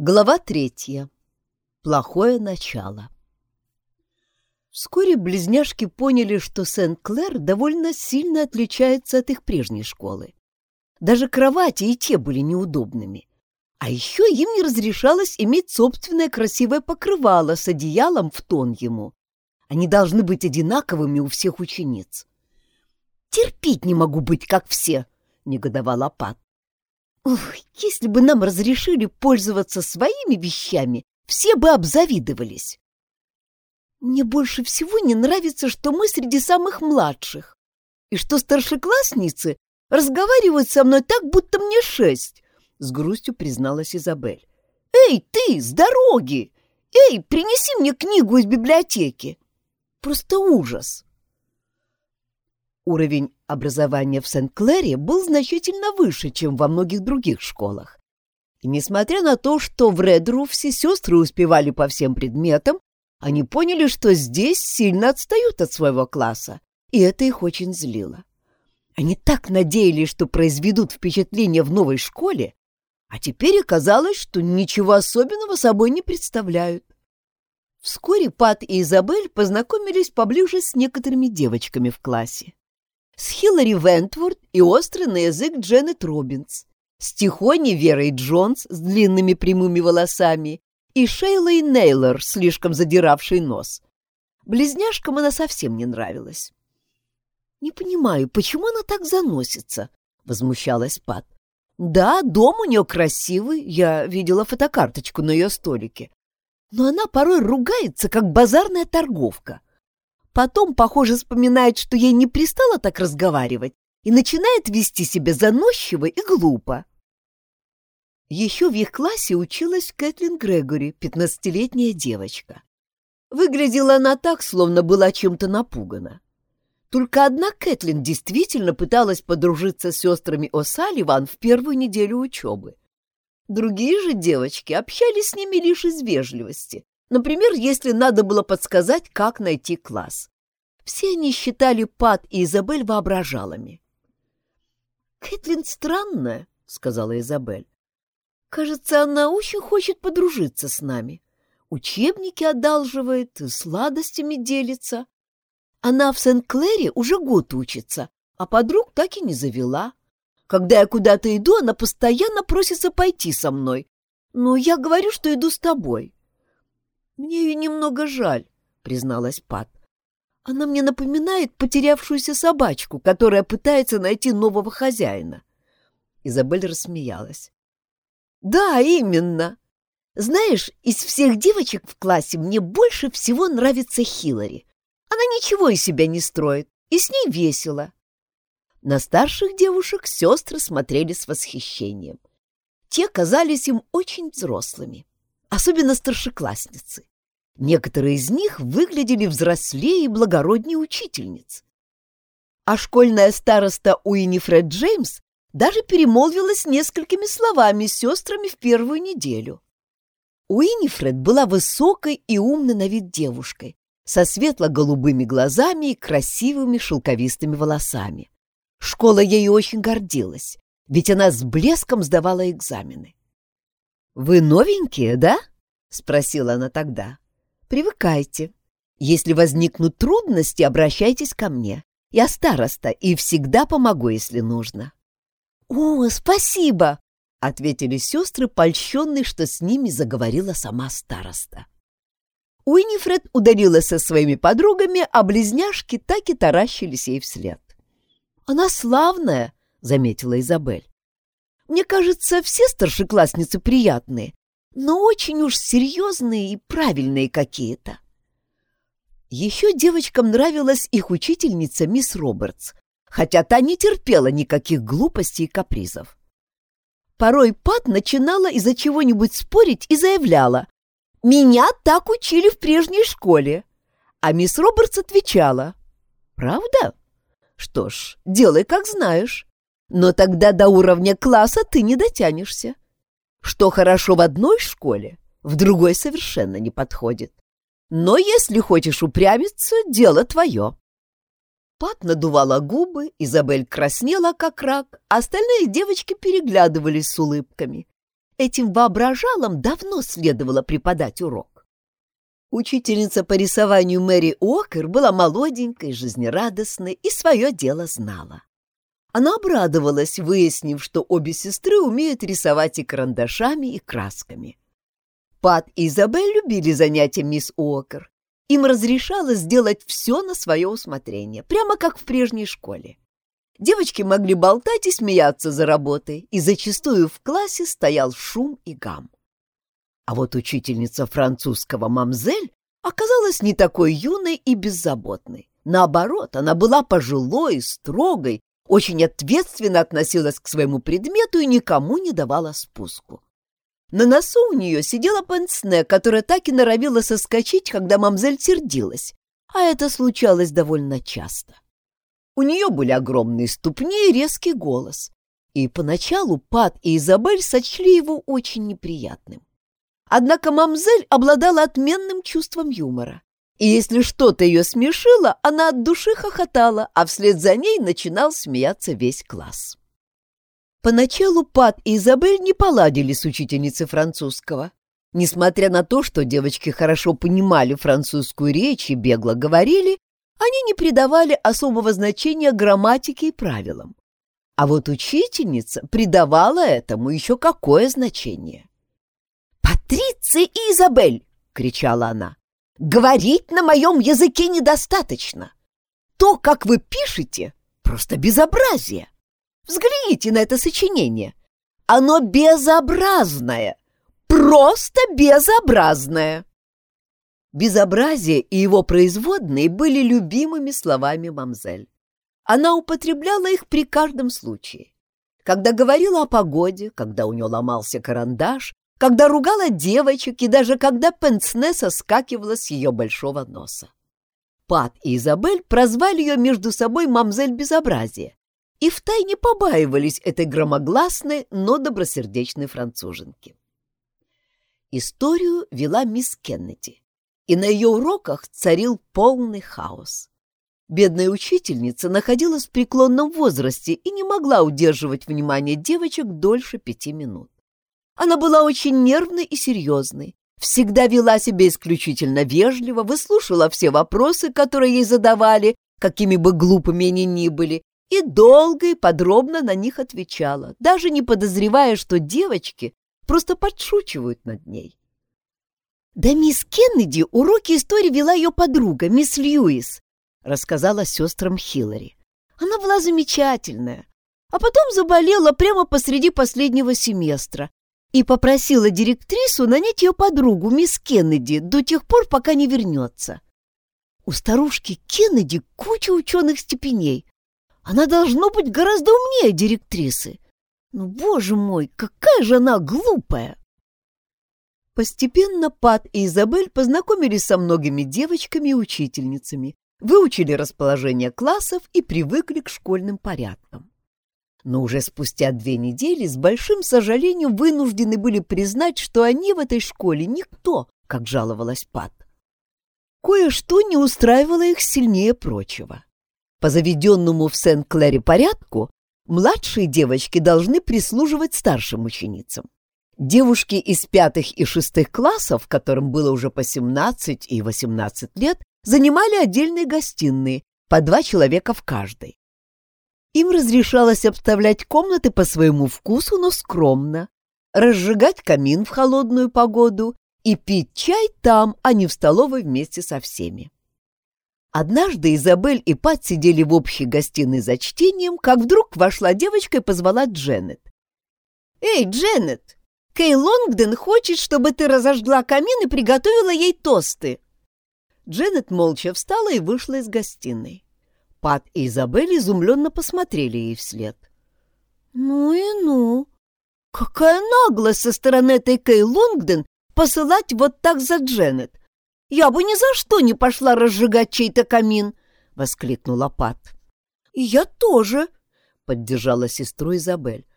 Глава третья. Плохое начало. Вскоре близняшки поняли, что Сент-Клэр довольно сильно отличается от их прежней школы. Даже кровати и те были неудобными. А еще им не разрешалось иметь собственное красивое покрывало с одеялом в тон ему. Они должны быть одинаковыми у всех учениц. «Терпеть не могу быть, как все!» — негодовала Пат. Ух, если бы нам разрешили пользоваться своими вещами, все бы обзавидовались. Мне больше всего не нравится, что мы среди самых младших, и что старшеклассницы разговаривают со мной так, будто мне шесть, — с грустью призналась Изабель. «Эй, ты, с дороги! Эй, принеси мне книгу из библиотеки!» Просто ужас! Уровень образования в Сент-Клэре был значительно выше, чем во многих других школах. И несмотря на то, что в Редру все сестры успевали по всем предметам, они поняли, что здесь сильно отстают от своего класса, и это их очень злило. Они так надеялись, что произведут впечатление в новой школе, а теперь оказалось, что ничего особенного собой не представляют. Вскоре Пат и Изабель познакомились поближе с некоторыми девочками в классе с Хиллари Вентворд и острый на язык Дженнет Робинс, с Тихоней Верой Джонс с длинными прямыми волосами и Шейлой Нейлор, слишком задиравший нос. Близняшкам она совсем не нравилась. «Не понимаю, почему она так заносится?» — возмущалась Пат. «Да, дом у нее красивый, я видела фотокарточку на ее столике. Но она порой ругается, как базарная торговка. Потом, похоже, вспоминает, что ей не пристало так разговаривать, и начинает вести себя заносчиво и глупо. Еще в их классе училась Кэтлин Грегори, пятнадцатилетняя девочка. Выглядела она так, словно была чем-то напугана. Только одна Кэтлин действительно пыталась подружиться с сестрами О'Салливан в первую неделю учебы. Другие же девочки общались с ними лишь из вежливости, Например, если надо было подсказать, как найти класс. Все они считали Пат и Изабель воображалами. «Кэтлин странная», — сказала Изабель. «Кажется, она очень хочет подружиться с нами. Учебники одалживает, сладостями делится. Она в Сент-Клэре уже год учится, а подруг так и не завела. Когда я куда-то иду, она постоянно просится пойти со мной. Но я говорю, что иду с тобой. «Мне ее немного жаль», — призналась Пат. «Она мне напоминает потерявшуюся собачку, которая пытается найти нового хозяина». Изабель рассмеялась. «Да, именно. Знаешь, из всех девочек в классе мне больше всего нравится Хиллари. Она ничего из себя не строит, и с ней весело». На старших девушек сестры смотрели с восхищением. Те казались им очень взрослыми особенно старшеклассницы. Некоторые из них выглядели взрослее и благороднее учительниц. А школьная староста Уинифред Джеймс даже перемолвилась несколькими словами с сестрами в первую неделю. Уинифред была высокой и умной на вид девушкой, со светло-голубыми глазами и красивыми шелковистыми волосами. Школа ею очень гордилась, ведь она с блеском сдавала экзамены. «Вы новенькие, да?» — спросила она тогда. «Привыкайте. Если возникнут трудности, обращайтесь ко мне. Я староста и всегда помогу, если нужно». «О, спасибо!» — ответили сестры, польщенные, что с ними заговорила сама староста. Уинифред удалилась со своими подругами, а близняшки так и таращились ей вслед. «Она славная», — заметила Изабель. Мне кажется, все старшеклассницы приятные, но очень уж серьезные и правильные какие-то. Еще девочкам нравилась их учительница мисс Робертс, хотя та не терпела никаких глупостей и капризов. Порой Пат начинала из-за чего-нибудь спорить и заявляла «Меня так учили в прежней школе», а мисс Робертс отвечала «Правда? Что ж, делай, как знаешь. Но тогда до уровня класса ты не дотянешься. Что хорошо в одной школе, в другой совершенно не подходит. Но если хочешь упрямиться, дело твое. Пат надувала губы, Изабель краснела, как рак, а остальные девочки переглядывались с улыбками. этим воображалам давно следовало преподать урок. Учительница по рисованию Мэри Уокер была молоденькой, жизнерадостной и свое дело знала. Она обрадовалась, выяснив, что обе сестры умеют рисовать и карандашами, и красками. Пат и Изабель любили занятия мисс Уокер. Им разрешалось сделать все на свое усмотрение, прямо как в прежней школе. Девочки могли болтать и смеяться за работой, и зачастую в классе стоял шум и гам. А вот учительница французского мамзель оказалась не такой юной и беззаботной. Наоборот, она была пожилой, строгой, очень ответственно относилась к своему предмету и никому не давала спуску. На носу у нее сидела пенсне, которая так и норовила соскочить, когда мамзель сердилась, а это случалось довольно часто. У нее были огромные ступни и резкий голос. И поначалу Пат и Изабель сочли его очень неприятным. Однако мамзель обладала отменным чувством юмора. И если что-то ее смешило, она от души хохотала, а вслед за ней начинал смеяться весь класс. Поначалу Пат и Изабель не поладили с учительницей французского. Несмотря на то, что девочки хорошо понимали французскую речь и бегло говорили, они не придавали особого значения грамматике и правилам. А вот учительница придавала этому еще какое значение. «Патриция и Изабель!» — кричала она. «Говорить на моем языке недостаточно. То, как вы пишете, просто безобразие. Взгляните на это сочинение. Оно безобразное, просто безобразное!» Безобразие и его производные были любимыми словами мамзель. Она употребляла их при каждом случае. Когда говорила о погоде, когда у нее ломался карандаш, когда ругала девочек и даже когда пенсне соскакивала с ее большого носа. Пат и Изабель прозвали ее между собой мамзель безобразие и втайне побаивались этой громогласной, но добросердечной француженки. Историю вела мисс Кеннеди и на ее уроках царил полный хаос. Бедная учительница находилась в преклонном возрасте и не могла удерживать внимание девочек дольше пяти минут. Она была очень нервной и серьезной, всегда вела себя исключительно вежливо, выслушивала все вопросы, которые ей задавали, какими бы глупыми они ни были, и долго и подробно на них отвечала, даже не подозревая, что девочки просто подшучивают над ней. «Да мисс Кеннеди уроки истории вела ее подруга, мисс Льюис», рассказала сестрам Хиллари. «Она была замечательная, а потом заболела прямо посреди последнего семестра и попросила директрису нанять ее подругу, мисс Кеннеди, до тех пор, пока не вернется. У старушки Кеннеди куча ученых степеней. Она должно быть гораздо умнее директрисы. Ну, боже мой, какая же она глупая!» Постепенно Пат и Изабель познакомились со многими девочками и учительницами, выучили расположение классов и привыкли к школьным порядкам. Но уже спустя две недели с большим сожалением вынуждены были признать, что они в этой школе никто, как жаловалась Пат. Кое-что не устраивало их сильнее прочего. По заведенному в Сент-Клэре порядку младшие девочки должны прислуживать старшим ученицам. Девушки из пятых и шестых классов, которым было уже по 17 и 18 лет, занимали отдельные гостиные, по два человека в каждой. Им разрешалось обставлять комнаты по своему вкусу, но скромно, разжигать камин в холодную погоду и пить чай там, а не в столовой вместе со всеми. Однажды Изабель и Пат сидели в общей гостиной за чтением, как вдруг вошла девочка и позвала Дженнет. «Эй, Дженнет, Кей Лонгден хочет, чтобы ты разожгла камин и приготовила ей тосты. Дженнет молча встала и вышла из гостиной. Пат и Изабель изумленно посмотрели ей вслед. «Ну и ну! Какая наглость со стороны этой Кей Лонгден посылать вот так за Дженнет! Я бы ни за что не пошла разжигать чей-то камин!» — воскликнула Пат. «И я тоже!» — поддержала сестру Изабель.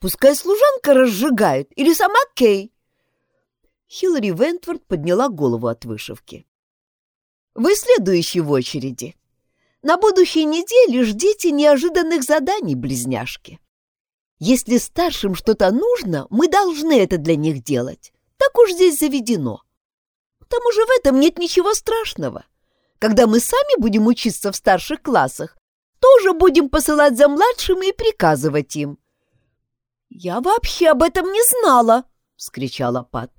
Пускай служанка разжигает, или сама Кей. Хиллари Вентворд подняла голову от вышивки. Вы следующий в очереди. На будущей неделе ждите неожиданных заданий, близняшки. Если старшим что-то нужно, мы должны это для них делать. Так уж здесь заведено. К тому же в этом нет ничего страшного. Когда мы сами будем учиться в старших классах, тоже будем посылать за младшими и приказывать им. «Я вообще об этом не знала!» — вскричала Пат.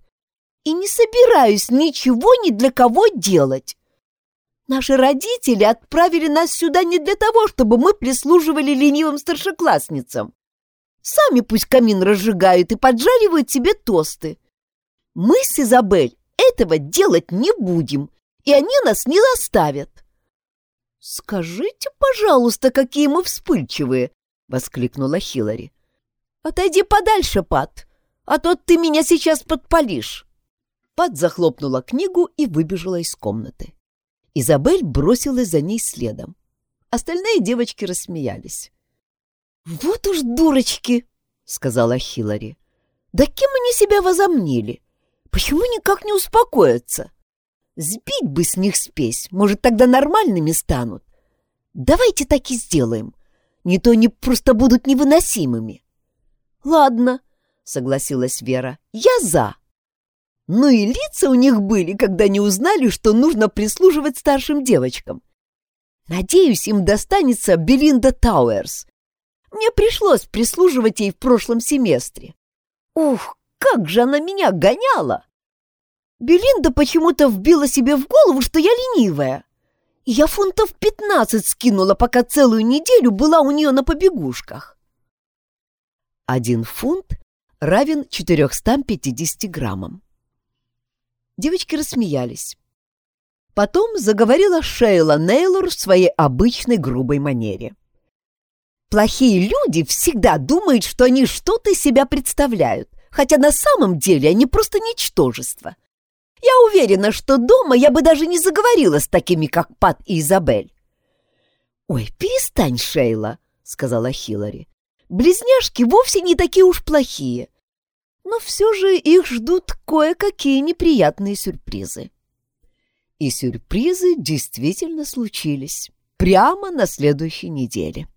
«И не собираюсь ничего ни для кого делать. Наши родители отправили нас сюда не для того, чтобы мы прислуживали ленивым старшеклассницам. Сами пусть камин разжигают и поджаривают себе тосты. Мы с Изабель этого делать не будем, и они нас не заставят. «Скажите, пожалуйста, какие мы вспыльчивые!» — воскликнула Хиллари. «Отойди подальше, Пат, а то ты меня сейчас подпалишь!» Пат захлопнула книгу и выбежала из комнаты. Изабель бросилась за ней следом. Остальные девочки рассмеялись. «Вот уж дурочки!» — сказала Хиллари. «Да кем они себя возомнили? Почему никак не успокоятся? Сбить бы с них спесь, может, тогда нормальными станут. Давайте так и сделаем. Не то они просто будут невыносимыми». «Ладно», — согласилась Вера, — «я за». Ну и лица у них были, когда не узнали, что нужно прислуживать старшим девочкам. Надеюсь, им достанется Белинда Тауэрс, мне пришлось прислуживать ей в прошлом семестре. Ух, как же она меня гоняла! Белинда почему-то вбила себе в голову, что я ленивая. я фунтов пятнадцать скинула, пока целую неделю была у нее на побегушках. Один фунт равен 450 граммам. Девочки рассмеялись. Потом заговорила Шейла Нейлор в своей обычной грубой манере. Плохие люди всегда думают, что они что-то себя представляют, хотя на самом деле они просто ничтожество. Я уверена, что дома я бы даже не заговорила с такими, как Пат и Изабель. «Ой, перестань, Шейла», — сказала Хиллари. «Близняшки вовсе не такие уж плохие. Но все же их ждут кое-какие неприятные сюрпризы». И сюрпризы действительно случились прямо на следующей неделе.